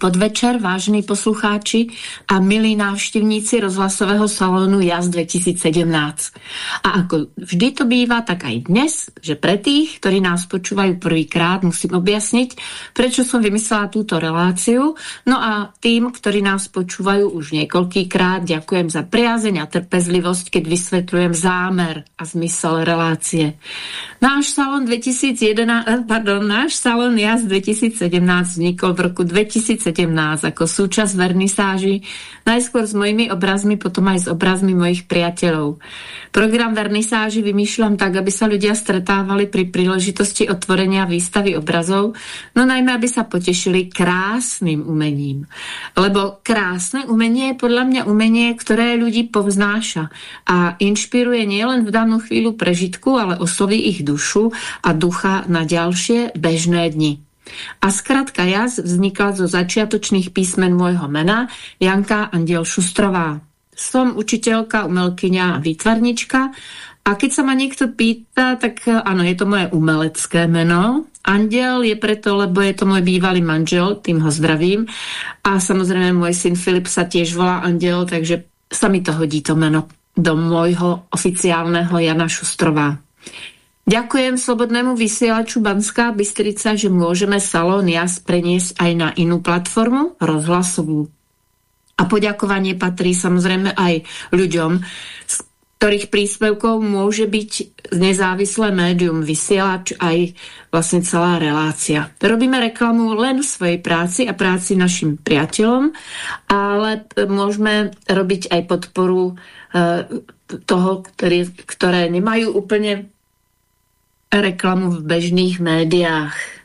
Podvečer, vážení poslucháči a milí návštěvníci rozhlasového salonu JAS 2017. A ako vždy to býva, tak aj dnes, že pre tých, ktorí nás počúvajú prvýkrát, musím objasniť, prečo som vymyslela túto reláciu. No a tým, ktorí nás počúvajú už niekoľkýkrát, ďakujem za priazeň a trpezlivosť, keď vysvetľujem zámer a zmysel relácie. Náš salon 2011, eh, pardon, náš salon JAS 2017 vznikol v roku 2000 2017 ako súčasť vernisáži, najskôr s mojimi obrazmi, potom aj s obrazmi mojich priateľov. Program vernisáži vymýšľam tak, aby sa ľudia stretávali pri príležitosti otvorenia výstavy obrazov, no najmä, aby sa potešili krásnym umením. Lebo krásne umenie je podľa mňa umenie, ktoré ľudí povznáša a inšpiruje nielen v danú chvíľu prežitku, ale osloví ich dušu a ducha na ďalšie bežné dni. A zkrátka jaz vznikla zo začiatočných písmen môjho mena Janka Andiel Šustrová. Som učiteľka, umelkyňa a výtvarnička a keď sa ma niekto pýta, tak áno, je to moje umelecké meno. Andiel je preto, lebo je to môj bývalý manžel, tým ho zdravím. A samozrejme môj syn Filip sa tiež volá Andiel, takže sa mi to hodí to meno do môjho oficiálneho Jana Šustrová. Ďakujem Slobodnému vysielaču Banská Bystrica, že môžeme Salón JAS preniesť aj na inú platformu, rozhlasovú. A poďakovanie patrí samozrejme aj ľuďom, z ktorých príspevkov môže byť nezávislé médium, vysielač aj vlastne celá relácia. Robíme reklamu len v svojej práci a práci našim priateľom, ale môžeme robiť aj podporu e, toho, ktorý, ktoré nemajú úplne reklamu v bežných médiách.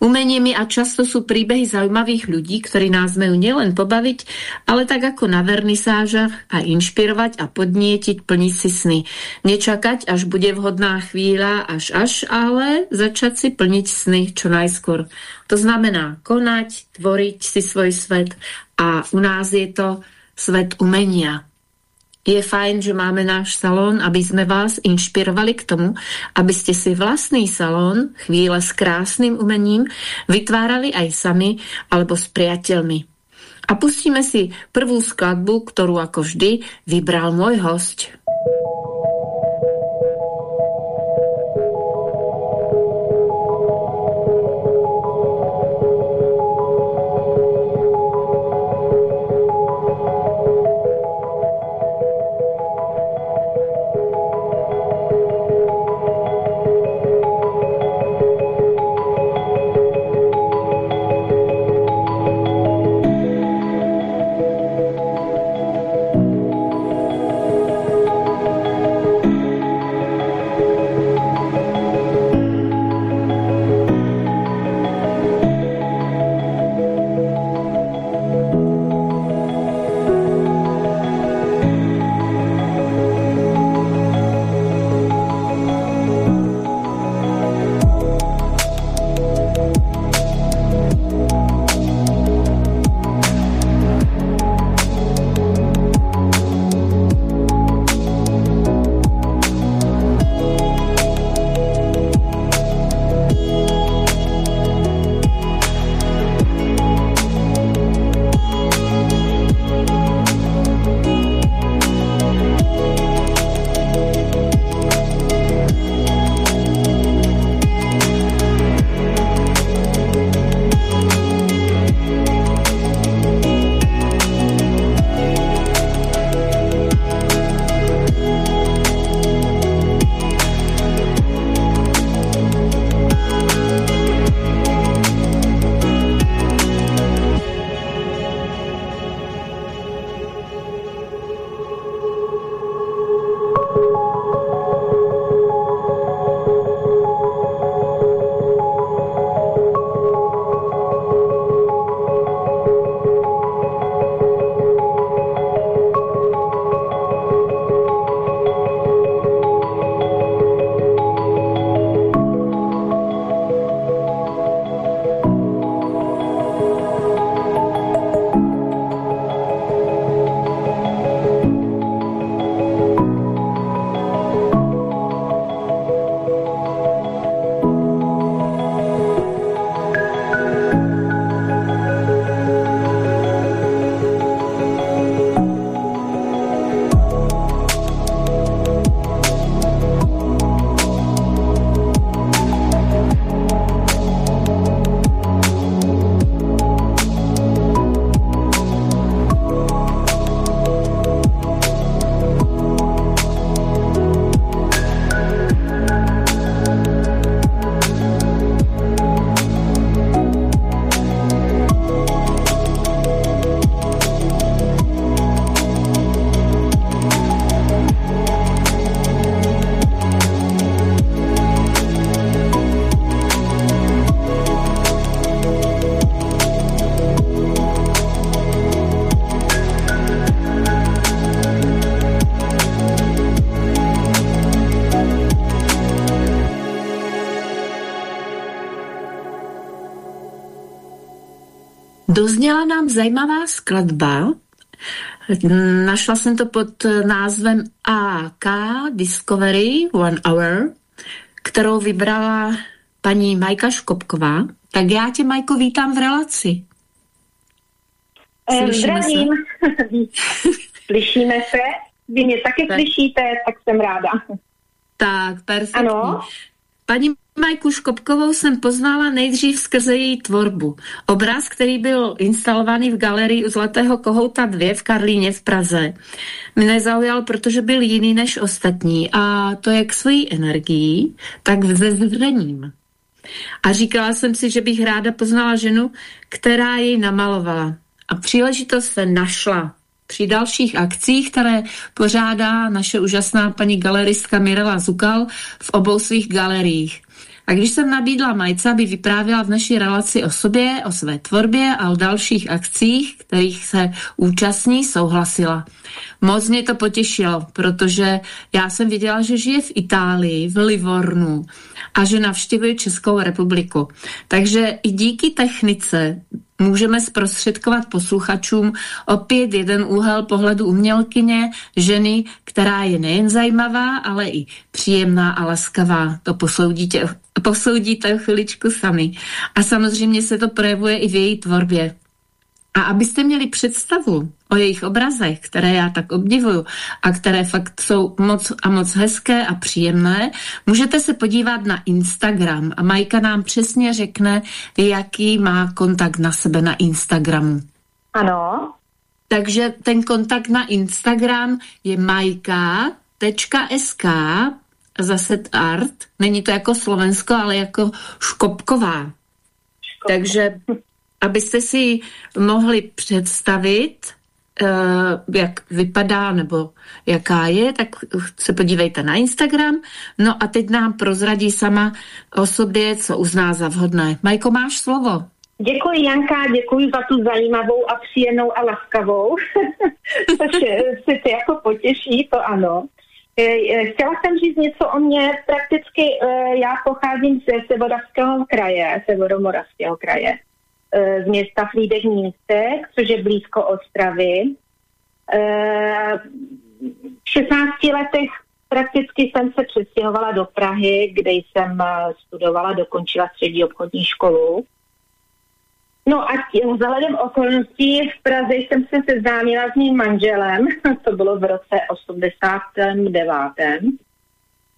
Umeniem a často sú príbehy zaujímavých ľudí, ktorí nás majú nielen pobaviť, ale tak ako na vernisážach a inšpirovať a podnietiť plniť si sny. Nečakať, až bude vhodná chvíľa, až až, ale začať si plniť sny čo najskôr. To znamená konať, tvoriť si svoj svet a u nás je to svet umenia. Je fajn, že máme náš salón, aby sme vás inšpirovali k tomu, aby ste si vlastný salón, chvíle s krásnym umením, vytvárali aj sami alebo s priateľmi. A pustíme si prvú skladbu, ktorú ako vždy vybral môj host. Dozněla nám zajímavá skladba. Našla jsem to pod názvem AK Discovery One Hour, kterou vybrala paní Majka Škopková. Tak já tě, Majko, vítám v relaci. Slyšíme Zdravím. Se? Slyšíme se? Vy mě taky tak. slyšíte, tak jsem ráda. Tak, perfektní. Ano. Paní Majku Škopkovou jsem poznala nejdřív skrze její tvorbu. Obraz, který byl instalovaný v galerii u Zlatého kohouta 2 v Karlíně v Praze, mne zaujal, protože byl jiný než ostatní a to jak svojí energií, tak vzezřením. A říkala jsem si, že bych ráda poznala ženu, která jej namalovala. A příležitost se našla při dalších akcích, které pořádá naše úžasná paní galeristka Mirela Zukal v obou svých galeriích. A když jsem nabídla Majce, aby vyprávěla v naší relaci o sobě, o své tvorbě a o dalších akcích, kterých se účastní, souhlasila. Moc mě to potěšilo, protože já jsem viděla, že žije v Itálii, v Livornu a že navštěvuje Českou republiku. Takže i díky technice můžeme zprostředkovat posluchačům opět jeden úhel pohledu umělkyně, ženy, která je nejen zajímavá, ale i příjemná a laskavá. To posoudíte, posoudíte chviličku sami. A samozřejmě se to projevuje i v její tvorbě. A abyste měli představu o jejich obrazech, které já tak obdivuju a které fakt jsou moc a moc hezké a příjemné, můžete se podívat na Instagram a Majka nám přesně řekne, jaký má kontakt na sebe na Instagramu. Ano. Takže ten kontakt na Instagram je majka.sk zase art. Není to jako Slovensko, ale jako Škopková. Škopko. Takže abyste si mohli představit, jak vypadá nebo jaká je, tak se podívejte na Instagram. No a teď nám prozradí sama o sobě, co uzná za vhodné. Majko, máš slovo. Děkuji, Janka, děkuji za tu zajímavou a příjemnou a laskavou, což si ty jako potěší, to ano. Eh, eh, chtěla jsem říct něco o mě. Prakticky já pocházím ze Sevoravského kraje, Severomoravského kraje z města Frýdek Místek, což je blízko Ostravy. V 16 letech prakticky jsem se přestěhovala do Prahy, kde jsem studovala, dokončila střední obchodní školu. No a vzhledem okolností v Praze jsem se seznámila s mým manželem, to bylo v roce 89.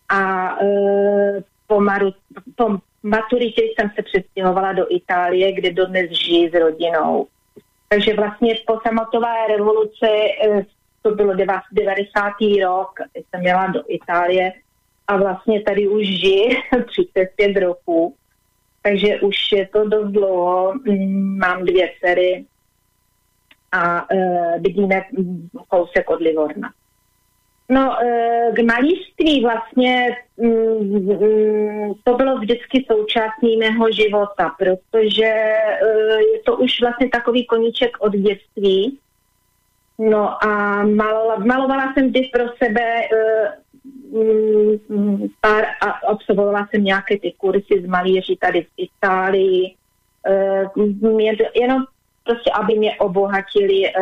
A po, maru, po maturitě jsem se přestěhovala do Itálie, kde dodnes žijí s rodinou. Takže vlastně po sametové revoluce, eh, to bylo 90. rok, jsem měla do Itálie a vlastně tady už žiji 35 roků. Takže už je to dost dlouho. Mm, mám dvě dcery a uh, bydlíme kousek od Livorna. No, k malířství vlastně mm, mm, to bylo vždycky součástí mého života, protože je to už vlastně takový koníček od dětství. No a malovala, malovala jsem vždy pro sebe mm, pár a absolvovala jsem nějaké ty kursy z malíři tady v Itálii, jenom prostě, aby mě obohatili,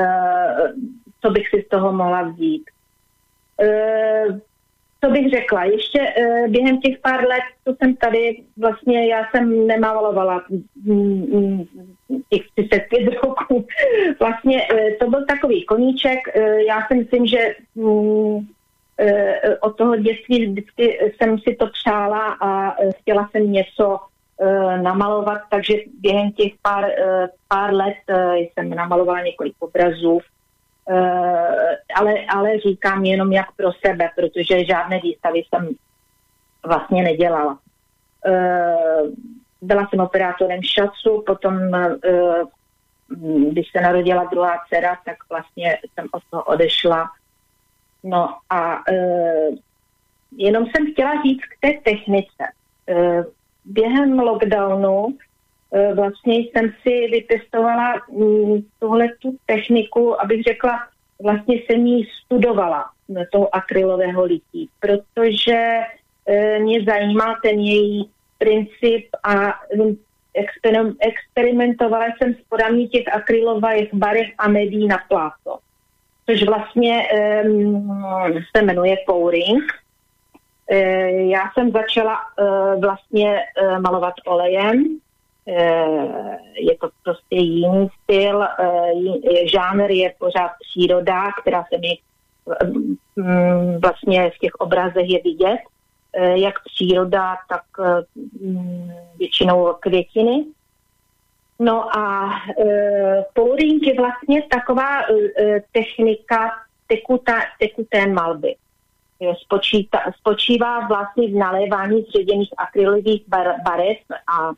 co bych si z toho mohla vzít. Eh, co bych řekla, ještě uh, během těch pár let, co jsem tady, vlastně já jsem nemalovala mm, mm, těch 35 roků. Vlastně uh, to byl takový koníček. Já si myslím, že um, od toho dětství vždycky jsem si to přála a chtěla jsem něco namalovat, takže během těch pár, pár let jsem namalovala několik obrazů Eh, ale, ale říkám jenom jak pro sebe, protože žádné výstavy jsem vlastně nedělala. Eh, byla jsem operátorem šacu, potom eh, když se narodila druhá dcera, tak vlastně jsem od toho odešla. No a jenom jsem chtěla říct k té technice. Během lockdownu vlastně jsem si vypěstovala mm, tuhle tu techniku, abych řekla, vlastně jsem ji studovala, toho akrylového lití, protože e, mě zajímá ten její princip a mm, experimentovala jsem s podaní těch akrylových barev a medí na pláto, což vlastně um, se jmenuje pouring. Já jsem začala uh, vlastně uh, malovat olejem, je to prostě jiný styl, žánr je pořád příroda, která se mi vlastně v těch obrazech je vidět. Eh, jak příroda, tak eh, mm, většinou květiny. No a pouring je vlastně taková technika tekuta, tekuté malby. Spočíta, spočívá vlastně v nalévání zředěných akrylových bar, barev a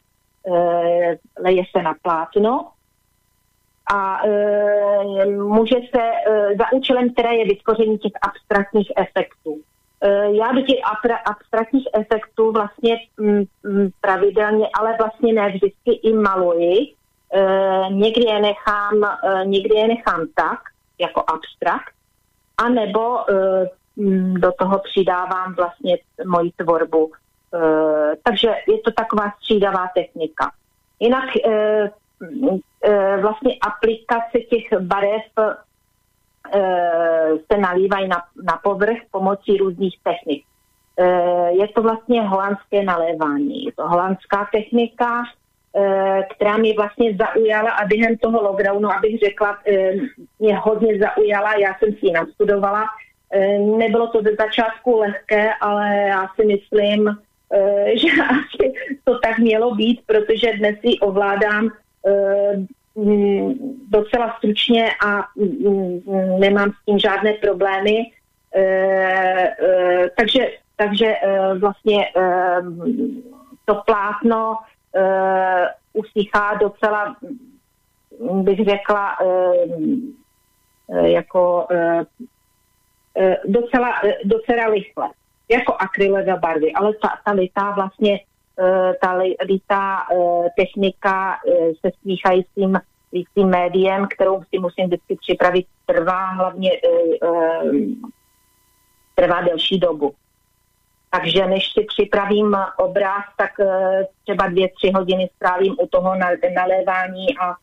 leje se na plátno a e, může se e, za účelem, které je vytvoření těch abstraktních efektů. Eh, já do těch abstraktních efektů vlastně mm, mm, pravidelně, ale vlastně ne vždycky i maluji. Eh, někdy je nechám, eh, někdy je nechám tak, jako abstrakt, anebo mm, do toho přidávám vlastně moji tvorbu. Takže je to taková střídavá technika. Jinak vlastně aplikace těch barev Eh, se nalívají na, na povrch pomocí různých technik. Eh, je to vlastně holandské nalévání. Je to holandská technika, eh, která mě vlastně zaujala a během toho lockdownu, abych řekla, mě hodně zaujala, já jsem si ji nastudovala. Nebylo to ze začátku lehké, ale já si myslím, že asi to tak mělo být, protože dnes si ovládám Mm, docela stručně a mm, mm, nemám s tím žádné problémy. E, e, takže, takže vlastně to plátno usychá docela, bych řekla, jako docela, docela rychle, jako akrylové barvy, ale ta, ta litá vlastně Eh, ta litá eh, technika eh, se smíchajícím tím médiem, kterou si musím vždycky připravit, trvá hlavně trvá delší dobu. Takže než si připravím obraz, tak třeba dvě, tři hodiny strávím u toho nalévání a, a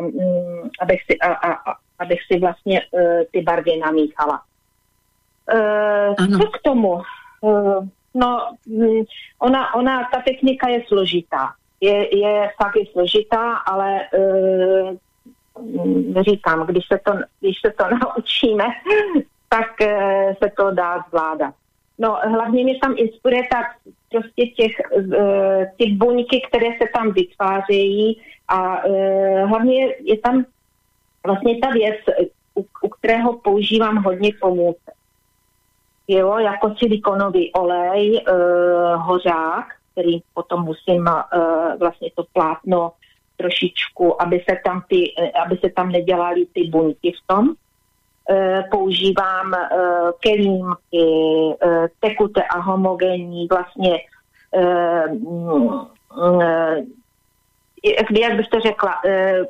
mm, abych, si, a, a, abych si vlastně ty barvy namíchala. Co k tomu? No, mm, ona, ona, ta technika je složitá. Je, je fakt je složitá, ale uh, říkám, když se, to, když se to naučíme, tak se to dá zvládat. No, hlavně mě tam inspiruje tak prostě těch, ty buňky, které se tam vytvářejí a hlavně je, je tam vlastně ta věc, u, u kterého používám hodně pomůcek jo, jako silikonový olej, e, hořák, který potom musím e, vlastně to plátno trošičku, aby se tam, ty, eh, aby se tam nedělaly ty buňky v tom. E, používám e, kelímky, e, tekuté a homogenní, vlastně e, e, jak bych to řekla, e,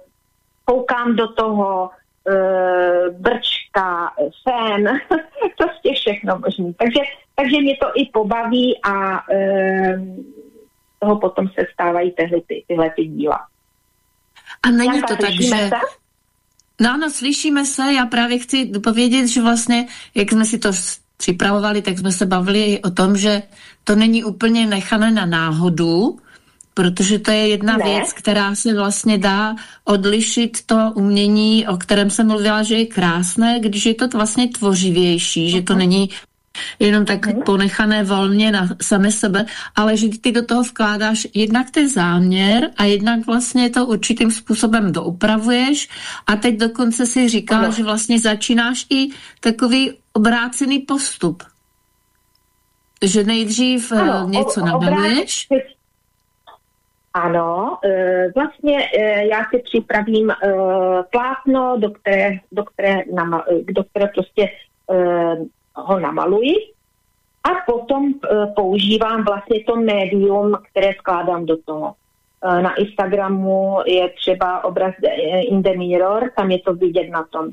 koukám do toho, brčka, sen, prostě všechno možné. Takže, takže mě to i pobaví a e, toho potom se stávají tyhle, ty, tyhle ty díla. A není to tak, že... Se? No ano, slyšíme se, já právě chci povědět, že vlastně, jak jsme si to připravovali, tak jsme se bavili o tom, že to není úplně nechané na náhodu, protože to je jedna ne. věc, která se vlastně dá odlišit to umění, o kterém jsem mluvila, že je krásné, když je to vlastně tvořivější, že to mhm. není jenom tak mm. ponechané volně na same sebe, ale že ty do toho vkládáš jednak ten záměr a jednak vlastně to určitým způsobem doupravuješ a teď dokonce si říkala, no. že vlastně začínáš i takový obrácený postup. Že nejdřív eh, ano, něco nabaluješ. Ano, e, vlastně e, já si připravím e, plátno, do které, do které, nama, do které prostě ho namaluji a potom používám vlastně to médium, které skládám do toho. Na Instagramu je třeba obraz in the mirror, tam je to vidět na tom.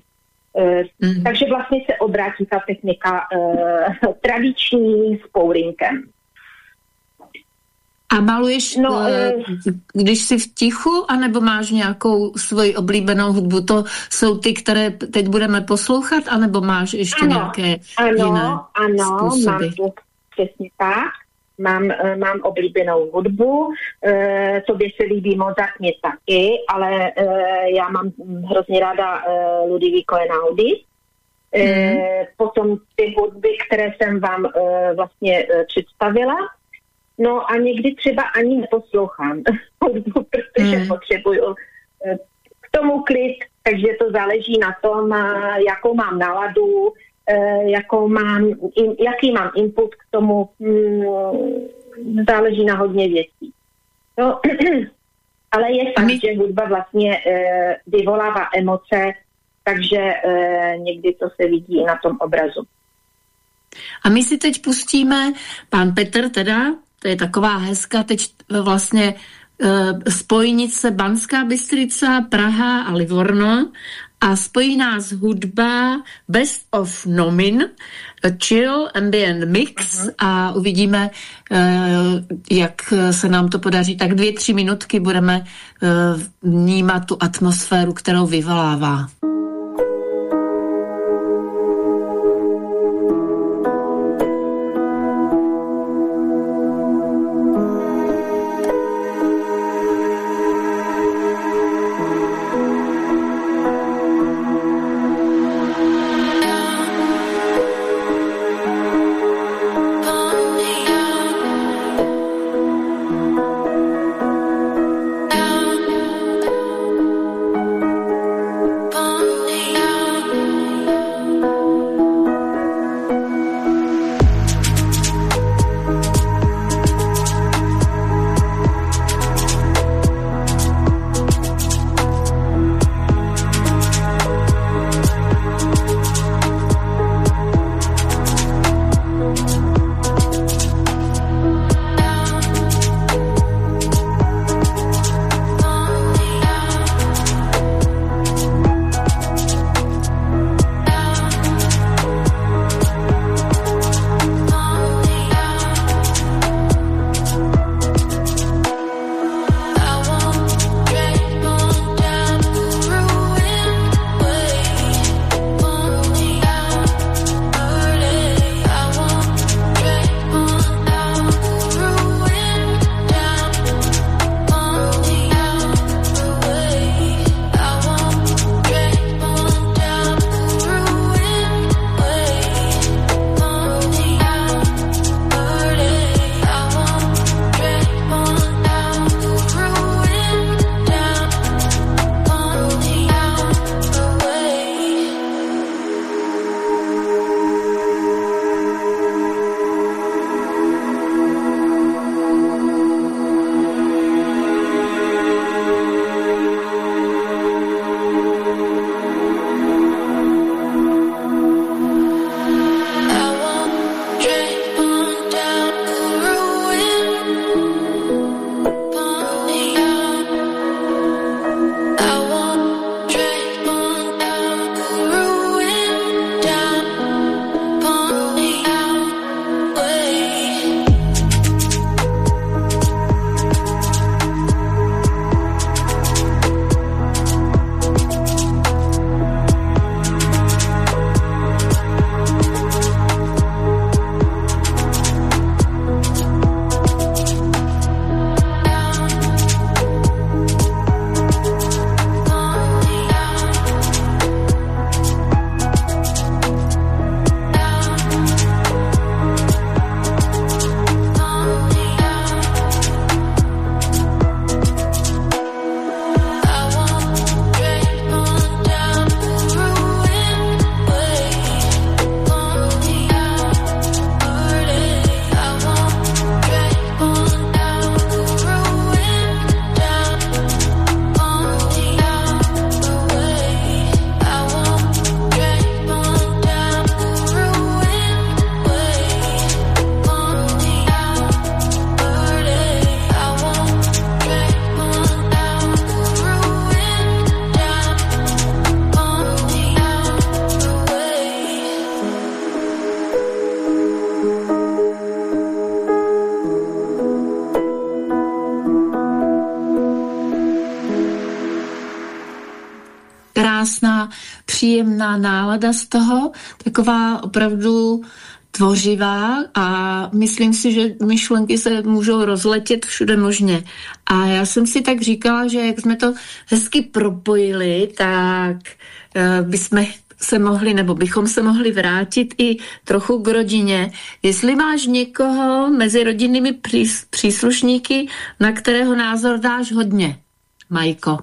Mm. Takže vlastně se obrátí ta technika tradiční s pourinkem. A maluješ, no, uh, když jsi v tichu, anebo máš nějakou svoji oblíbenou hudbu? To jsou ty, které teď budeme poslouchat, anebo máš ještě ano, nějaké ano, jiné Ano, způsoby? mám to přesně tak. Mám, uh, mám oblíbenou hudbu, uh, tobě se líbí Mozart, mě taky, ale uh, já mám hrozně ráda uh, Ludovico Einaudi. Mm. Potom ty hudby, které jsem vám vlastně představila, No a někdy třeba ani neposlouchám hudbu, protože hmm. potřebuju eh, k tomu klid, takže to záleží na tom, jakou mám náladu, eh, jakou mám, jaký mám input k tomu, mm, záleží na hodně věcí. No, ale je fakt, my... že hudba vlastně eh, vyvolává emoce, takže někdy to se vidí na tom obrazu. A my si teď pustíme, pán Petr teda to je taková hezká teď vlastně e, spojnice Banská Bystrica, Praha a Livorno a spojí nás hudba Best of Nomin, Chill Ambient Mix uh -huh. a uvidíme, e, jak se nám to podaří. Tak dvě, tři minutky budeme e, vnímat tu atmosféru, kterou vyvolává. Příjemná nálada z toho, taková opravdu tvořivá a myslím si, že myšlenky se můžou rozletět všude možně. A já jsem si tak říkala, že jak jsme to hezky propojili, tak uh, bychom se mohli, nebo bychom se mohli vrátit i trochu k rodině. Jestli máš někoho mezi rodinnými příslušníky, na kterého názor dáš hodně, Majko?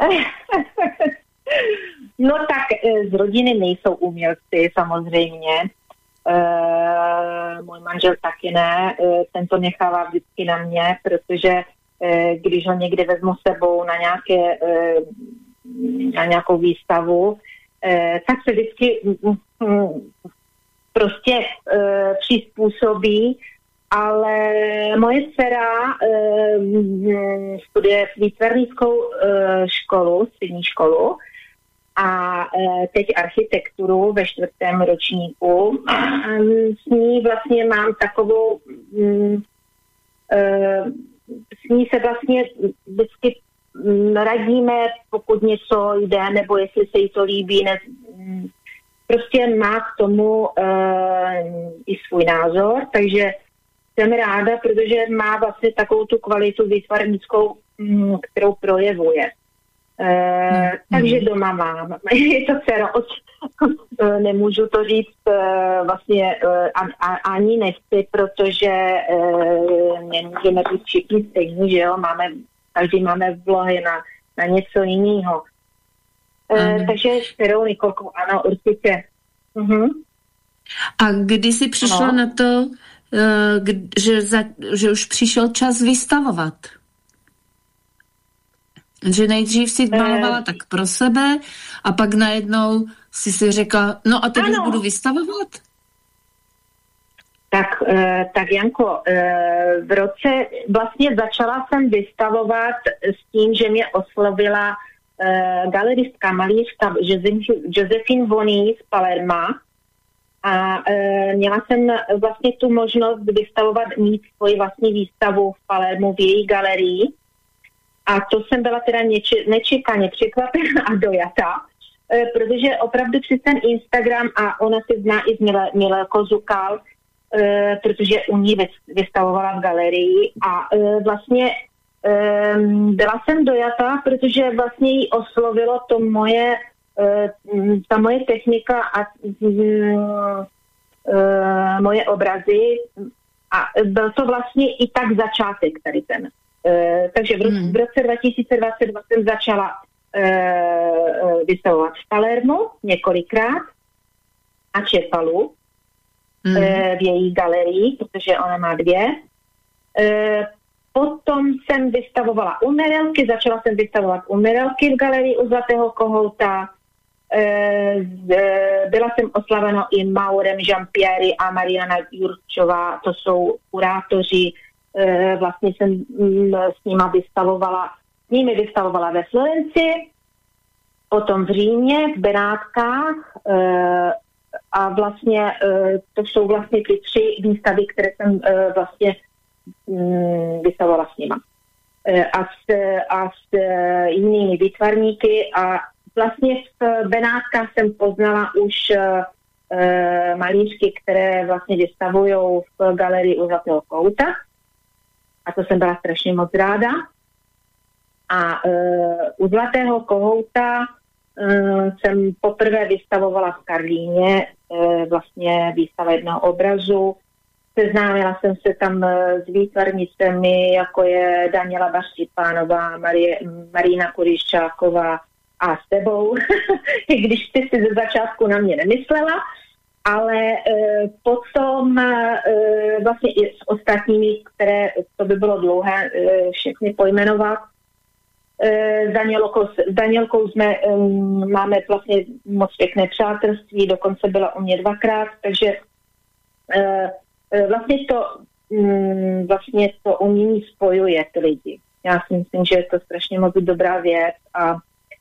no tak eh, z rodiny nejsou umělci samozřejmě. E, můj manžel taky ne, e, ten to nechává vždycky na mě, protože e, když ho někdy vezmu sebou na, nějaké, e, na nějakou výstavu, Eh, tak se vždycky prostě eh, přizpůsobí, ale moje dcera mm, studuje výtvarnickou školu, střední školu, a teď architekturu ve čtvrtém ročníku. S ní vlastně mám takovou, s ní se vlastně vždycky radíme, pokud něco jde, nebo jestli se jí to líbí, ne, prostě má k tomu uh, i svůj názor, takže jsem ráda, protože má vlastně takovou tu kvalitu výtvarnickou, kterou projevuje. Uh, hmm. Takže doma mám. Je to dcera, uh, nemůžu to říct uh, vlastně a, a, ani nechci, protože uh, nemůžeme být všichni stejní, že jo, máme každý máme vlohy na, na něco jiného. E, takže s kterou Nikolkou, ano, určitě. Uh-huh. A kdy jsi přišla no. na to, že, za, že už přišel čas vystavovat? Že nejdřív si eh. malovala tak pro sebe a pak najednou si si řekla, no a teď ano. budu vystavovat? Tak, eh, tak Janko, eh, v roce vlastně začala jsem vystavovat s tím, že mě oslovila eh, galeristka, malířka Josephine Voní z Palerma a měla jsem vlastně tu možnost vystavovat, mít svoji vlastní výstavu v Palermu v její galerii a to jsem byla teda neči, nečekaně překvapená a dojata, protože opravdu přes ten Instagram a ona se zná i z Mile, Mile Kozukal, Eh, protože u ní vystavovala v galerii a e, vlastně e, byla jsem dojatá, protože vlastně jí oslovilo to moje, e, ta moje technika a e, moje obrazy a byl to vlastně i tak začátek tady ten. E, takže v, roce, hmm. v roce 2022 jsem začala e, vystavovat v Palermo několikrát a Čepalu mm. v její galerii, protože ona má dvě. Potom jsem vystavovala umělky, začala jsem vystavovat umělky v galerii u Zlatého kohouta. Byla jsem oslavena i Maurem Jean-Pierre a Mariana Jurčová, to jsou kurátoři. Vlastně jsem mm, s nimi vystavovala, s nimi vystavovala ve Florenci, potom v Římě, v Benátkách, a vlastně eh, to jsou vlastně ty tři výstavy, které jsem eh, vlastně mm, vystavovala s nima. Eh, a s, a s jinými výtvarníky a vlastně v Benátkách jsem poznala už malířky, které vlastně vystavují v galerii u Zlatého kouta. A to jsem byla strašně moc ráda. A uh, u Zlatého kohouta uh, jsem poprvé vystavovala v Karlíně uh, vlastně výstava jednoho obrazu. Seznámila jsem se tam s výtvarnicemi, jako je Daniela Baštipánová, Marie, Marina Kuriščáková a s tebou, i když ty si ze začátku na mě nemyslela, ale uh, potom uh, vlastně i s ostatními, které to by bylo dlouhé uh, všechny pojmenovat, Eh, s Danielkou, s Danielkou jsme, um, máme vlastně moc pěkné přátelství, dokonce byla u mě dvakrát, takže uh, vlastně to um, vlastně to umění spojuje ty lidi. Já si myslím, že je to strašně moc dobrá věc a,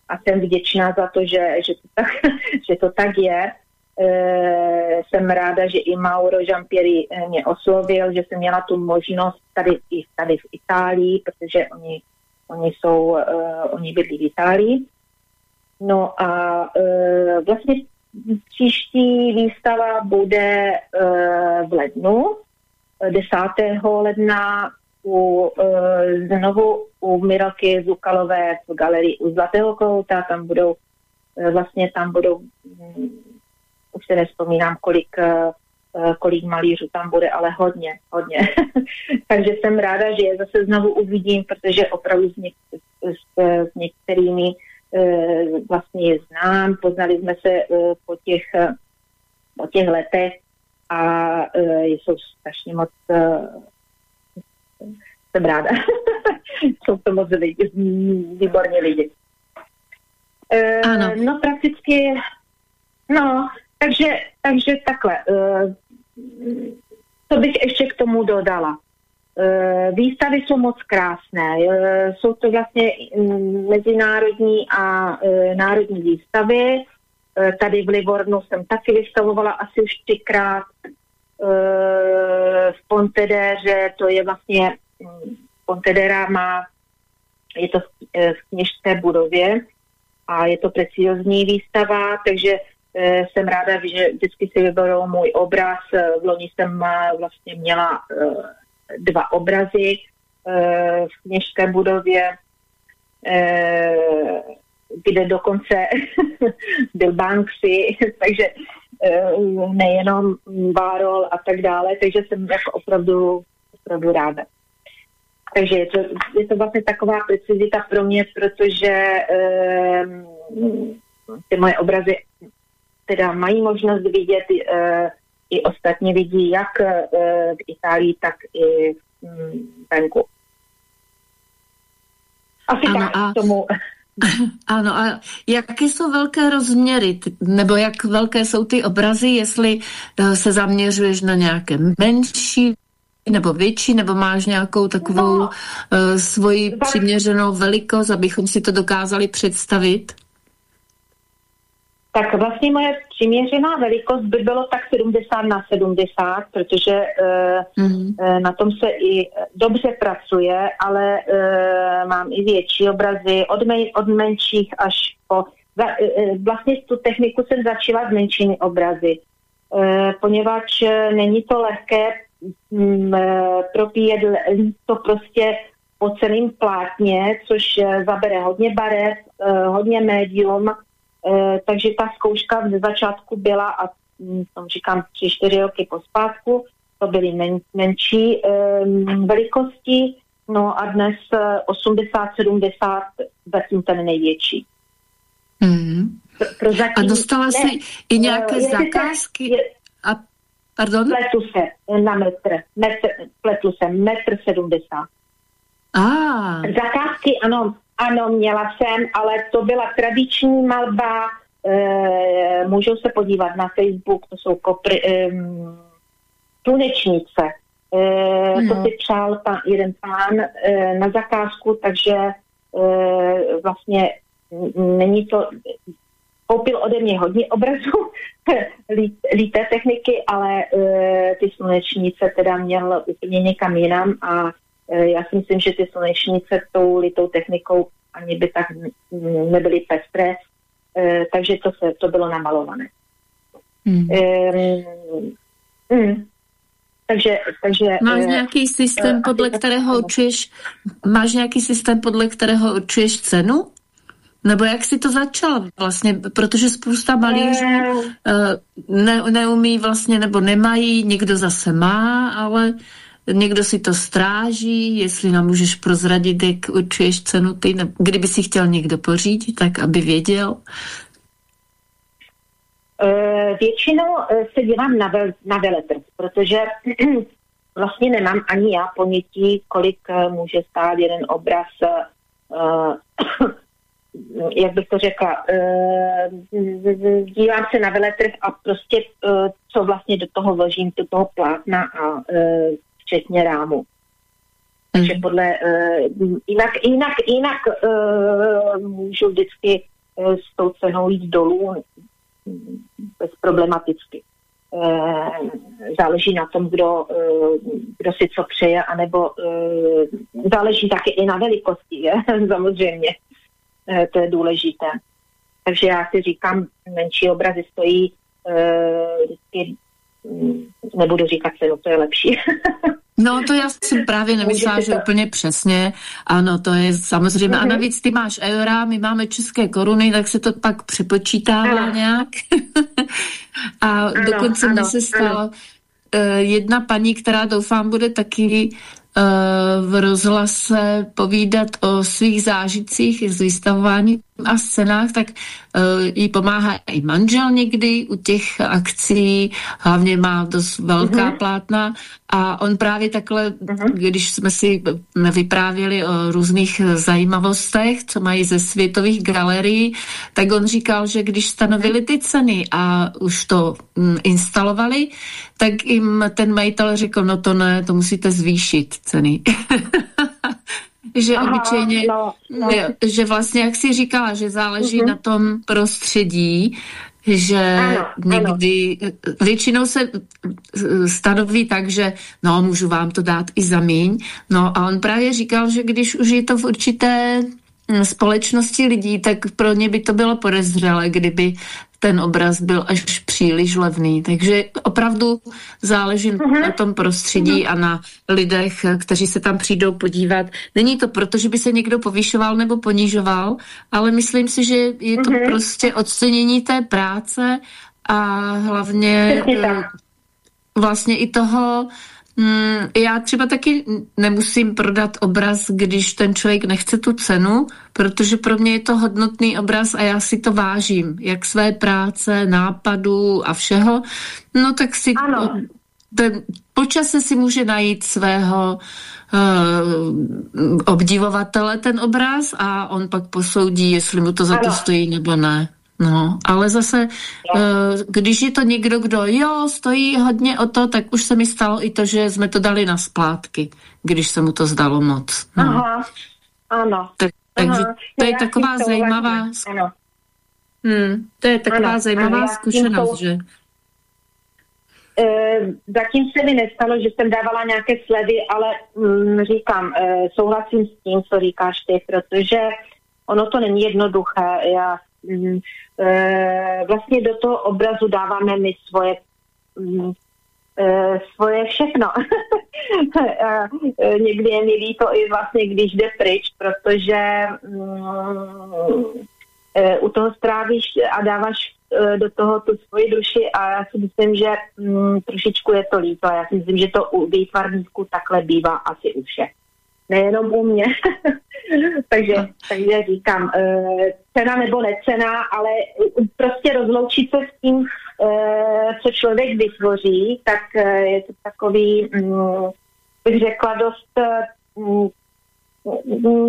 a jsem vděčná za to, že, že, to, tak, že to tak je. Uh, jsem ráda, že i Mauro Jean-Pierre mě oslovil, že jsem měla tu možnost tady, i tady v Itálii, protože oni Oni jsou, uh, oni bydlí v Itálii. No a e, vlastně příští výstava bude e, v lednu, 10. ledna u, e, znovu u Miralky Zukalové v galerii u Zlatého kouta, tam budou e, vlastně tam budou, um, už se nespomínám, kolik, e, kolik malířů tam bude, ale hodně, hodně. Takže jsem ráda, že je zase znovu uvidím, protože opravdu s, něk, s, s některými vlastně je znám, poznali jsme se po těch, po těch letech a jsou strašně moc jsem ráda. Jsou to moc lidi, výborní lidi. E, ano. No prakticky, no, takže, takže takhle. Co bych ještě k tomu dodala? E, výstavy jsou moc krásné. E, jsou to vlastně mm, mezinárodní a národní výstavy. Tady v Livornu jsem taky vystavovala asi už třikrát. V Pontedéře, to je vlastně Pontedera má, je to v kněžské budově a je to precizní výstava, takže jsem ráda, že vždycky si vyberou můj obraz. V loni jsem vlastně měla e, dva obrazy v kněžské budově, kde dokonce byl Banksy, takže nejenom Várol a tak dále, takže jsem jako opravdu, opravdu ráda. Takže je to, je to vlastně taková precizita pro mě, protože ty moje obrazy teda mají možnost vidět uh, i ostatní vidí, jak uh, v Itálii, tak i um, venku. Asi ano, tak a... tomu. Ano, a jaké jsou velké rozměry, nebo jak velké jsou ty obrazy, jestli eh, se zaměřuješ na nějaké menší nebo větší, nebo máš nějakou takovou no, uh, svoji přiměřenou velikost, abychom si to dokázali představit? Tak vlastně moje přiměřená velikost by bylo tak 70 na 70, protože uh, mm-hmm. na tom se i dobře pracuje, ale uh, mám i větší obrazy, od, me, od menších až po... Vlastně tu techniku jsem začala s menšími obrazy, poněvadž není to lehké Mm, eh, propíjet to prostě po celém plátně, což eh, zabere hodně barev, eh, hodně médium, takže ta zkouška v začátku byla, a mm, tom říkám tři, čtyři roky po zpátku, to byly men, menší velikosti, no a dnes 80-70 zatím ten největší. Mm. Pro, pro zatím, a dostala jsi i nějaké zakázky? Je, a Pardon? Pletu se na metr, metr pletu se metr sedmdesát. Ah. Zakázky, ano, ano, měla jsem, ale to byla tradiční malba, e, můžou se podívat na Facebook, to jsou kopry, e, slunečnice. E, no. To si přál pan, jeden pán e, na zakázku, takže e, vlastně není to koupil ode mě hodně obrazů líté techniky, ale uh, ty slunečnice teda měl úplně někam jinam a já si myslím, že ty slunečnice tou litou technikou ani by tak nebyly pestré, uh, takže to, se, to bylo namalované. Hmm. Um, mm, takže, takže, máš nějaký systém, podle kterého určuješ, máš nějaký systém, podle kterého určuješ cenu? Nebo jak si to začal vlastně, protože spousta malířů ne, neumí vlastně, nebo nemají, někdo zase má, ale někdo si to stráží, jestli nám můžeš prozradit, jak určuješ cenu ty, nebo kdyby si chtěl někdo pořídit, tak aby věděl. Uh, většinou uh, se dívám na, vel, na veletrh, protože vlastně nemám ani já ponětí, kolik uh, může stát jeden obraz jak bych to řekla, dívám se na veletrh a prostě co vlastně do toho vložím, do toho plátna a včetně rámu. Takže mhm. podle, uh, jinak, jinak, jinak uh, můžu vždycky uh, s tou cenou jít dolů bezproblematicky. Uh, záleží na tom, kdo, uh, kdo si co přeje, anebo uh, záleží taky i na velikosti, je? samozřejmě. Eh, to je důležité. takže já si říkám, menší obrazy stojí uh, vždycky, mm, nebudu říkat cenu, to je lepší. No to já jsem právě nemyslela, že úplně přesně. Ano, to je samozřejmě. Mm-hmm. A mhm. navíc ty máš eura, my máme české koruny, tak se to pak přepočítává ano. nějak. a ano, dokonce ano, mi se stalo ano. Uh, jedna paní, která doufám bude taky uh, v rozhlase povídat o svých zážitcích z vystavování a scénách, tak uh, jí pomáhá i manžel někdy u těch akcí, hlavně má dost velká uh-huh. plátna a on právě takhle, uh-huh. když jsme si vyprávěli o různých zajímavostech, co mají ze světových galerií, tak on říkal, že když stanovili ty ceny a už to um, instalovali, tak jim ten majitel řekl, no to ne, to musíte zvýšit ceny. že Aha, obyčejně, no, no. že vlastně, jak jsi říkala, že záleží uh-huh. na tom prostředí, že ano, někdy, ano. většinou se stanoví tak, že no, můžu vám to dát i za míň. No a on právě říkal, že když už je to v určité společnosti lidí, tak pro ně by to bylo podezřelé, kdyby ten obraz byl až příliš levný. Takže opravdu záleží uh-huh. na tom prostředí uh-huh. a na lidech, kteří se tam přijdou podívat. Není to proto, že by se někdo povyšoval nebo ponižoval, ale myslím si, že je to uh-huh. prostě ocenění té práce a hlavně eh, vlastně i toho, Mm, já třeba taky nemusím prodat obraz, když ten člověk nechce tu cenu, protože pro mě je to hodnotný obraz a já si to vážím, jak své práce, nápadů a všeho. No tak si ano. ten, počase si může najít svého uh, obdivovatele ten obraz a on pak posoudí, jestli mu to za to stojí nebo ne. No, ale zase, no. když je to někdo, kdo jo, stojí hodně o to, tak už se mi stalo i to, že jsme to dali na splátky, když se mu to zdalo moc. No. Aha, ano. Tak, takže Aha. to je taková zajímavá... Ano. Hmm, to je taková ano, zajímavá ano, zkušenost, to... že... E, zatím se mi nestalo, že jsem dávala nějaké slevy, ale mm, říkám, e, souhlasím s tím, co říkáš ty, protože ono to není jednoduché. Já eh, vlastně do toho obrazu dáváme my svoje mm, eh, svoje všechno. Eh, někdy je mi líto i vlastně, když jde pryč, protože mm, u toho strávíš a dáváš do toho tu svoji duši a já si myslím, že trošičku je to líto. Já si myslím, že to u výtvarníků takhle bývá asi u všech nejenom u mě. takže, takže říkám, uh, cena nebo necena, ale prostě rozloučit se s tím, uh, co člověk vytvoří, tak uh, je to takový, um, bych řekla, dost, um,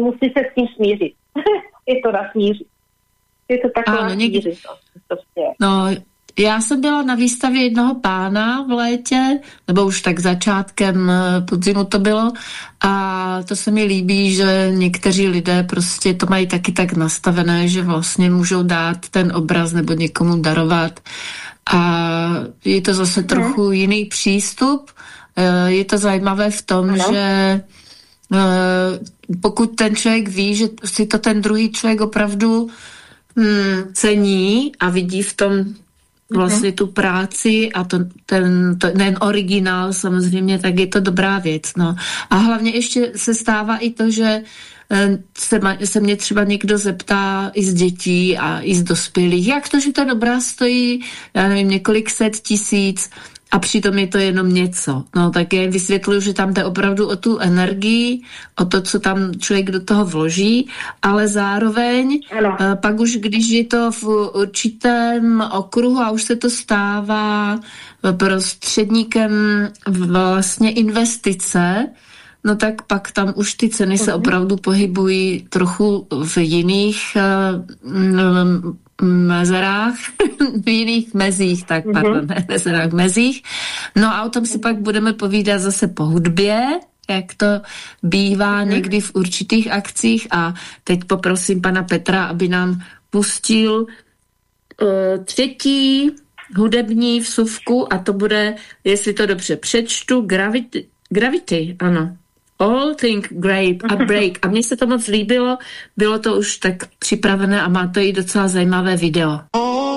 musí se s tím smířit. je to na smířit. Je to taková ano, někdy... smířitost. Prostě. No, já jsem byla na výstavě jednoho pána v létě, nebo už tak začátkem eh, podzimu to bylo a to se mi líbí, že někteří lidé prostě to mají taky tak nastavené, že vlastně můžou dát ten obraz nebo někomu darovat a je to zase mhm. trochu jiný přístup. Eh, je to zajímavé v tom, ano. že eh, pokud ten člověk ví, že si to ten druhý člověk opravdu hmm, cení a vidí v tom vlastně tu práci a to, ten, to, ten originál samozřejmě, tak je to dobrá věc. No. A hlavně ještě se stává i to, že eh, se, ma, se mě třeba někdo zeptá i z dětí a i z dospělých, jak to, že ta dobrá stojí, já nevím, několik set tisíc, a přitom je to jenom něco. No tak já vysvětluju, že tam jde opravdu o tu energii, o to, co tam člověk do toho vloží, ale zároveň ano. Eh, pak už, když je to v určitém okruhu a už se to stává prostředníkem vlastně investice, no tak pak tam už ty ceny se mhm. opravdu pohybují trochu v jiných uh, mezerách, v jiných mezích, tak mhm. pardon, mm-hmm. ne mezerách, mezích. No a o tom si pak budeme povídat zase po hudbě, jak to bývá mm-hmm. někdy v určitých akcích a teď poprosím pana Petra, aby nám pustil uh, třetí hudební vsuvku a to bude, jestli to dobře přečtu, Gravity, Gravity ano, All Think Great a Break. A mně se to moc líbilo, bylo to už tak připravené a má to i docela zajímavé video. tak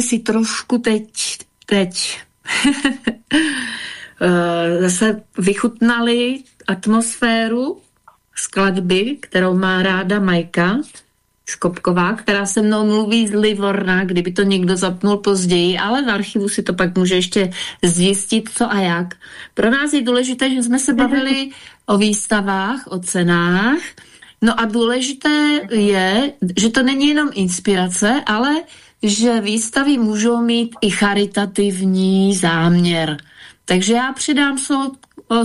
jsme si trošku teď, teď eh, zase vychutnali atmosféru skladby, kterou má ráda Majka Škopková, která se mnou mluví z Livorna, kdyby to někdo zapnul později, ale v archivu si to pak může ještě zjistit, co a jak. Pro nás je důležité, že jsme se bavili o výstavách, o cenách, no a důležité je, že to není jenom inspirace, ale že výstavy můžou mít i charitativní záměr. Takže já přidám slovo,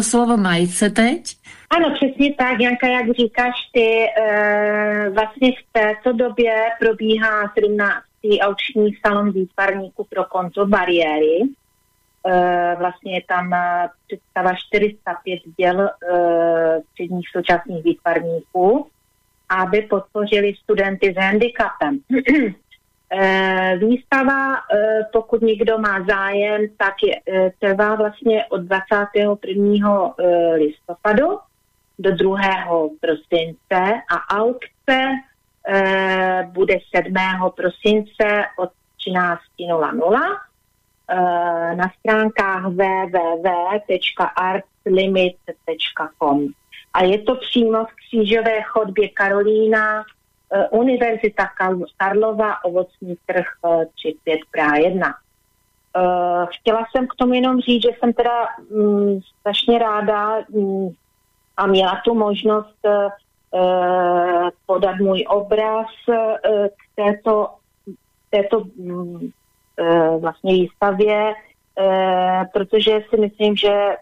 slovo Majce teď. Ano, přesně tak, Janka, jak říkáš ty, e, vlastně v této době probíhá 17. auční salon výtvarníků pro konto bariéry. E, vlastně je tam eh, představa 405 děl e, předních současných výtvarníků, aby podpořili studenty s handicapem. E, výstava, e, pokud někdo má zájem, tak je, e, trvá vlastně od 21. E, listopadu do 2. prosince a aukce bude 7. prosince od 13.00 e, na stránkách www.artlimit.com a je to přímo v křížové chodbě Karolína, Univerzita Karlova, ovocný trh 35 Praha 1. Chtěla jsem k tomu jenom říct, že jsem teda mm, strašně ráda mm, a měla tu možnost podat můj obraz k této, této uh, vlastně výstavě, protože si myslím, že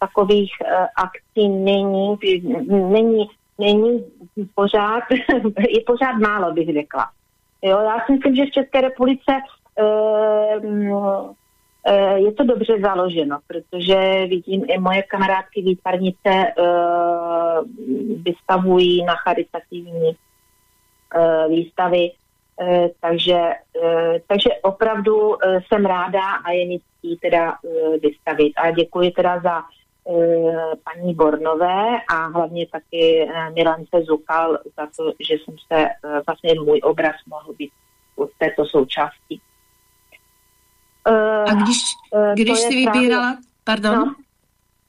takových akcí není, není, není pořád, je pořád málo, bych řekla. Jo, já si myslím, že v České republice uh, Eh, je to dobře založeno, protože vidím i moje kamarádky výtvarnice uh, vystavují na charitativní uh, výstavy, uh, takže, uh, takže opravdu uh, jsem ráda a je mi teda uh, vystavit. A děkuji teda za paní Bornové a hlavně taky uh, Milance Zukal za to, že jsem se uh, vlastně můj obraz mohl být v této součástí. A když, když si vybírala, právě... pardon, no.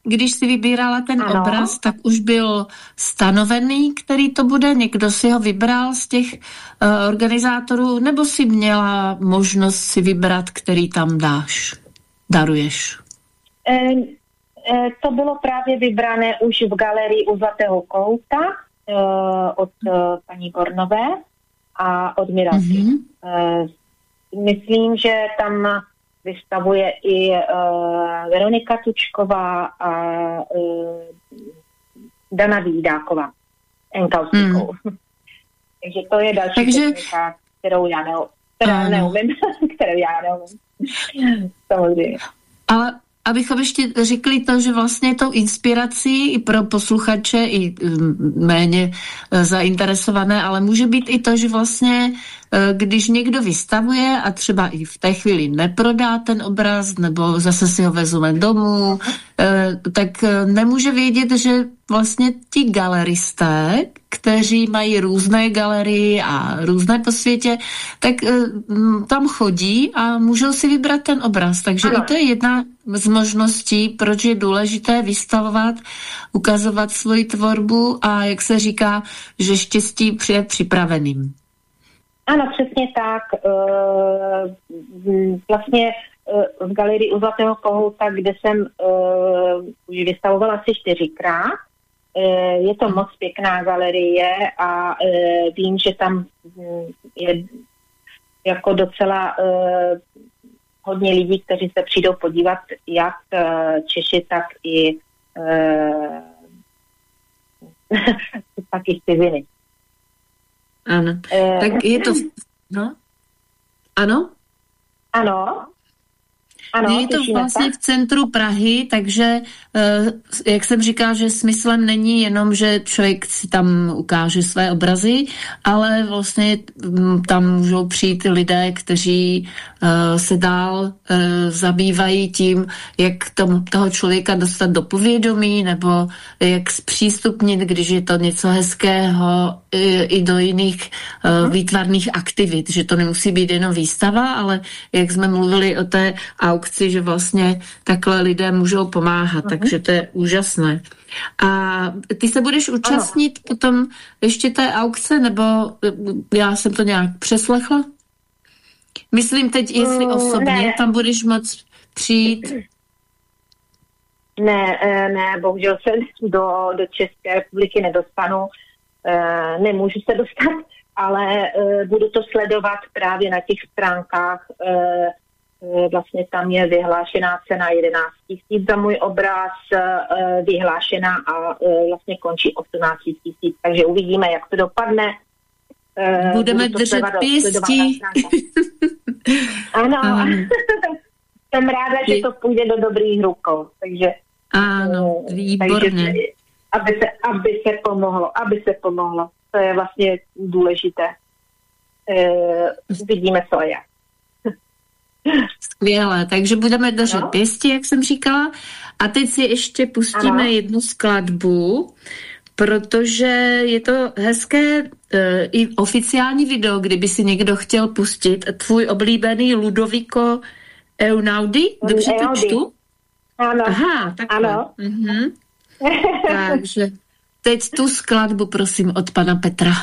když si vybírala ten ano. obraz, tak už byl stanovený, který to bude? Někdo si ho vybral z těch uh, organizátorů, nebo si měla možnost si vybrat, který tam dáš, daruješ? E, e, to bylo právě vybrané už v galerii u Zlatého kouta e, od e, paní Gornové a od Miraky. Mm-hmm. Myslím, že tam vystavuje i Veronika Tučková a Dana Vídáková, Enkaustíkou. Hmm. Takže to je další Takže... technika, kterou já, ne, kterou neumím, kterou já neumím. Samozřejmě. Ale abychom ještě řekli to, že vlastně tou inspirací i pro posluchače, i mm, méně e, zainteresované, ale může být i to, že vlastně když někdo vystavuje a třeba i v té chvíli neprodá ten obraz, nebo zase si ho vezme domů, e, tak nemůže vědět, že vlastně ti galeristé, kteří mají různé galerie a různé po světě, tak tam chodí a můžou si vybrat ten obraz. Takže ano. i to je jedna z možností, proč je důležité vystavovat, ukazovat svoji tvorbu a jak se říká, že štěstí přijde připraveným. Ano, přesně tak. Eh, vlastně eh, v galerii u Zlatého kohouta, kde jsem eh, už vystavovala asi čtyřikrát, je to moc pěkná galerie a vím, že tam hm, je jako docela hodně lidí, kteří se přijdou podívat, jak Češi, tak i tak i ciziny. Ano. Uh, tak je to... No? Ano? Ano. Ano, je to vlastně se. v centru Prahy, takže eh, jak jsem říkala, že smyslem není jenom, že člověk si tam ukáže své obrazy, ale vlastně mm, tam můžou přijít lidé, kteří eh, se dál eh, zabývají tím, jak tom, toho člověka dostat do povědomí, nebo jak zpřístupnit, když je to něco hezkého, i, i do jiných výtvarných aktivit, že to nemusí být jenom výstava, ale jak jsme mluvili o té aukci, že vlastně takhle lidé můžou pomáhat, uh-huh. takže to je úžasné. A ty se budeš účastnit ano. potom ještě té aukce, nebo já jsem to nějak přeslechla? Myslím teď, jestli mm, osobně ne. tam budeš moc přijít. Ne, eh, ne, bohužel se do, do České republiky nedostanu. Eh, nemůžu se dostat, ale eh, budu to sledovat právě na těch stránkách Eh, vlastně tam je vyhlášená cena 11 tisíc za můj obraz, eh, vyhlášená a eh, vlastně končí 18 tisíc, takže uvidíme, jak to dopadne. Budeme Budu držet pěstí. ano, um. jsem ráda, že to půjde do dobrých rukou, takže ano, výborně. Takže, aby, se, aby se pomohlo, aby se pomohlo. To je vlastně důležité. uh, uvidíme, co je. Skvěle, takže budeme držet no. pěstí, jak jsem říkala. A teď si ještě pustíme ano. jednu skladbu, protože je to hezké uh, i oficiální video, kdyby si někdo chtěl pustit tvůj oblíbený Ludovico Eunaudy, dobře to čtu? Ano. Aha, tak ano. Mhm. Takže teď tu skladbu prosím od pana Petra.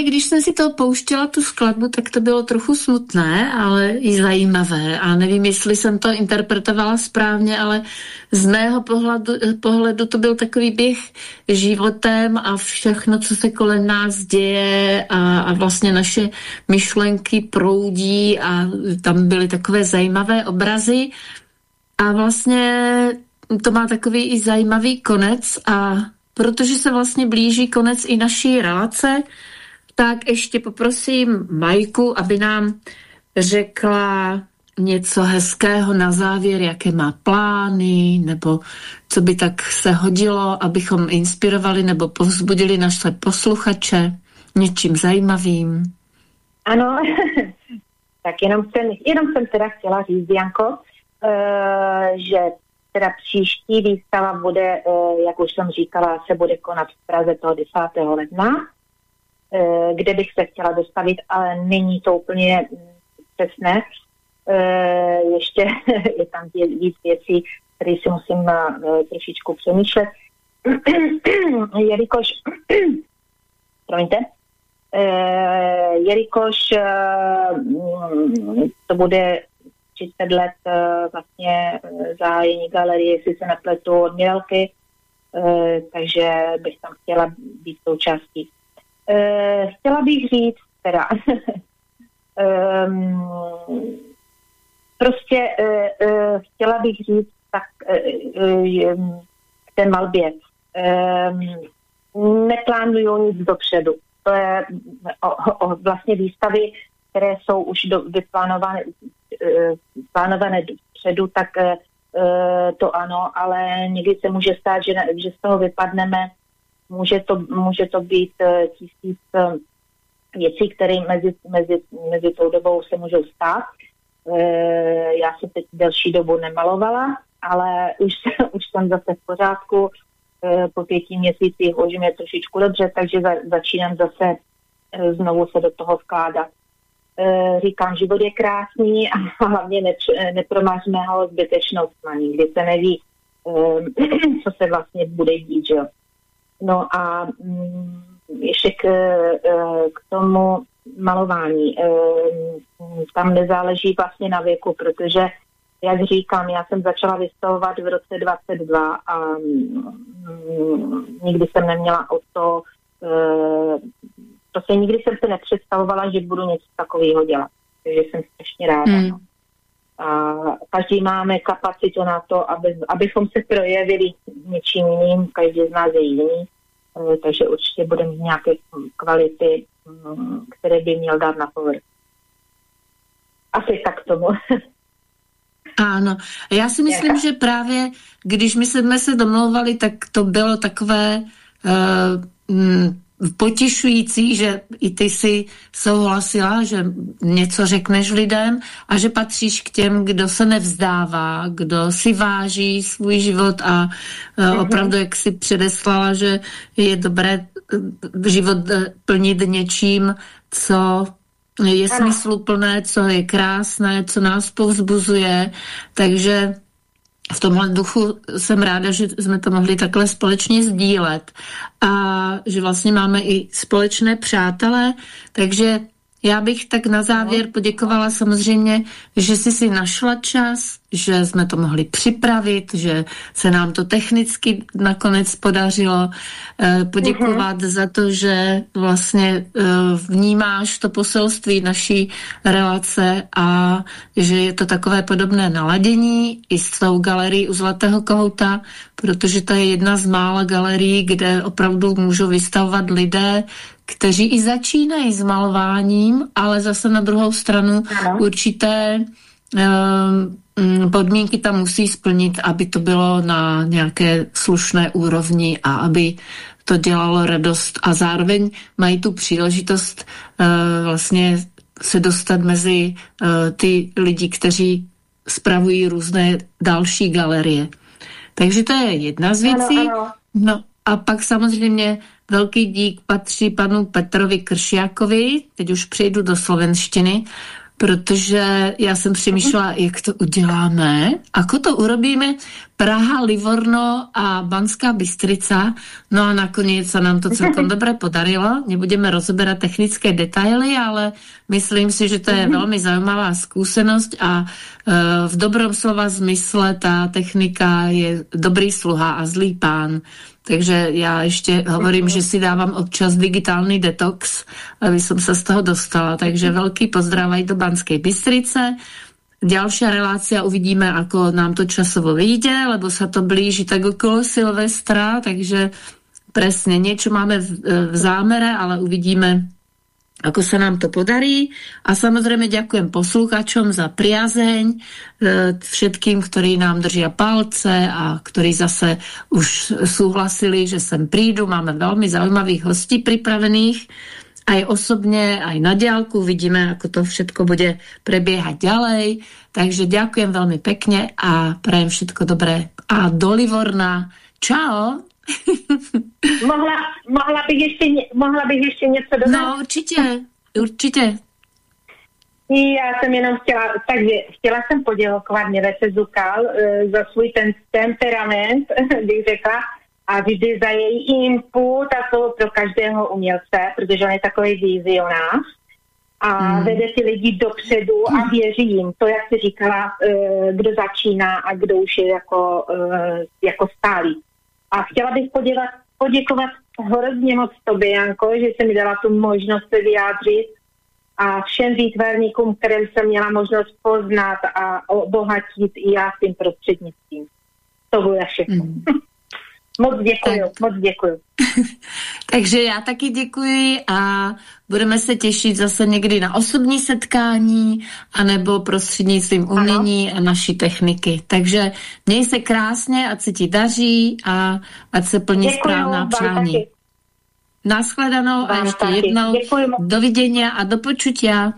Mě, když jsem si to pouštěla, tu skladbu, tak to bylo trochu smutné, ale i zajímavé. A nevím, jestli jsem to interpretovala správně, ale z mého pohledu, pohledu to byl takový běh životem a všechno, co se kolem nás děje a, a vlastně naše myšlenky proudí a tam byly takové zajímavé obrazy. A vlastně to má takový i zajímavý konec a protože se vlastně blíží konec i naší relace, tak ještě poprosím Majku, aby nám řekla něco hezkého na závěr, jaké má plány, nebo co by tak se hodilo, abychom inspirovali nebo povzbudili naše posluchače něčím zajímavým. Ano, tak jenom jsem, jenom jsem teda chtěla říct, Janko, uh, že teda příští výstava bude, uh, jak už jsem říkala, se bude konat v Praze toho 10. ledna Eh, kde bych se chtěla dostavit, ale není to úplně přesné. Eh, ještě je tam víc věcí, které si musím eh, trošičku přemýšlet, jelikož promiňte, jelikož to bude 30 let vlastně zájení galerie, jestli se nepletu od Miralky, takže bych tam chtěla být součástí. Uh, chtěla bych říct, teda, um, prostě uh, uh, chtěla bych říct tak uh, uh, k té malbě. Um, neplánuju nic dopředu. To je o, o, vlastně výstavy, které jsou už do, vyplánované uh, plánované dopředu, tak uh, to ano, ale někdy se může stát, že, že z toho vypadneme může to, může to být uh, tisíc uh, věcí, které mezi, mezi, mezi tou dobou se můžou stát. Uh, já se teď delší dobu nemalovala, ale už, už jsem zase v pořádku. Po pěti měsících už mě trošičku dobře, takže za, začínám zase znovu se do toho skládat. Uh, říkám, život je krásný a hlavně nepromážme ho zbytečnostma. Nikdy se neví, co se vlastně bude dít, že jo. No a mm, ještě k, e, k tomu malování. E, tam nezáleží vlastně na věku, protože jak říkám, já jsem začala vystavovat v roce 22 a mm, nikdy jsem neměla o to, prostě nikdy jsem se nepředstavovala, že budu něco takového dělat. Takže jsem strašně ráda. Hmm. No. A každý máme kapacitu na to, aby, abychom se projevili něčím jiným, každý z nás je jiný, e, takže určitě budeme mít nějaké kvality, mm, které by měl dát na povrch. Asi tak tomu. Ano, já si myslím, že právě když my jsme se domlouvali, tak to bylo takové uh, potěšující, že i ty si souhlasila, že něco řekneš lidem a že patříš k těm, kdo se nevzdává, kdo si váží svůj život a uh, opravdu, jak si předeslala, že je dobré e, život e, plnit něčím, co je smysluplné, co je krásné, co nás povzbuzuje, takže v tomhle duchu jsem ráda, že jsme to mohli takhle společně sdílet a že vlastně máme i společné přátelé, takže já bych tak na závěr poděkovala samozřejmě, že jsi si našla čas, že jsme to mohli připravit, že se nám to technicky nakonec podařilo eh, poděkovat uh-huh. za to, že vlastně eh, vnímáš to poselství naší relace a že je to takové podobné naladění i s tou galerií u Zlatého kohouta, protože to je jedna z mála galerií, kde opravdu můžou vystavovat lidé, kteří i začínají s malováním, ale zase na druhou stranu ano. určité podmínky tam musí splnit, aby to bylo na nějaké slušné úrovni a aby to dělalo radost a zároveň mají tu příležitost uh, vlastně se dostat mezi uh, ty lidi, kteří spravují různé další galerie. Takže to je jedna z věcí. Ano, ano. No a pak samozřejmě Velký dík patří panu Petrovi Kršiákovi, teď už přejdu do slovenštiny, protože já jsem přemýšlela, jak to uděláme, ako to urobíme Praha, Livorno a Banská Bystrica. No a nakonec se nám to celkom dobře podarilo. Nebudeme rozoberat technické detaily, ale myslím si, že to je velmi zajímavá zkušenost a e, v dobrom slova zmysle ta technika je dobrý sluha a zlý pán. Takže já ještě hovorím, že si dávám občas digitální detox, aby som se z toho dostala. Takže velký pozdrav aj do Banskej Bystrice. Ďalšia relácia uvidíme, ako nám to časovo vyjde, lebo sa to blíži tak okolo Silvestra, takže presne niečo máme v, v zámere, ale uvidíme, ako sa nám to podarí. A samozrejme ďakujem posluchačom za priazeň, e, všetkým, ktorí nám držia palce a ktorí zase už súhlasili, že sem prídu. Máme veľmi zaujímavých hostí pripravených aj osobně, aj na diálku. Vidíme, ako to všetko bude prebiehať ďalej. Takže ďakujem veľmi pekne a prajem všetko dobré. A do Livorna. Čau. mohla, mohla, bych ještě, mohla bych ještě něco dodat? No, určitě, určitě. Já jsem jenom chtěla, takže chtěla jsem poděkovat Mirece Zukal uh, za svůj ten temperament, bych řekla, a vždy za její input a to pro každého umělce, protože on je takový vizionář a hmm. vede ty lidi dopředu a věří jim. To, jak jsi říkala, uh, kdo začíná a kdo už je jako, uh, jako stálý. A chtěla bych podělat, poděkovat hrozně moc tobě, Janko, že jsi mi dala tu možnost se vyjádřit a všem výtvarníkům, kterým jsem měla možnost poznat a obohatit i já s tím prostřednictvím. To bude všechno. Mm. Moc děkuji, tak. moc děkuji. Takže já taky děkuji a budeme se těšit zase někdy na osobní setkání anebo prostřednictvím umění a naší techniky. Takže měj se krásně, ať se ti daří a ať se plní děkuju, správná přání. Naschledanou a ještě jednou. Dovidění a do počutia.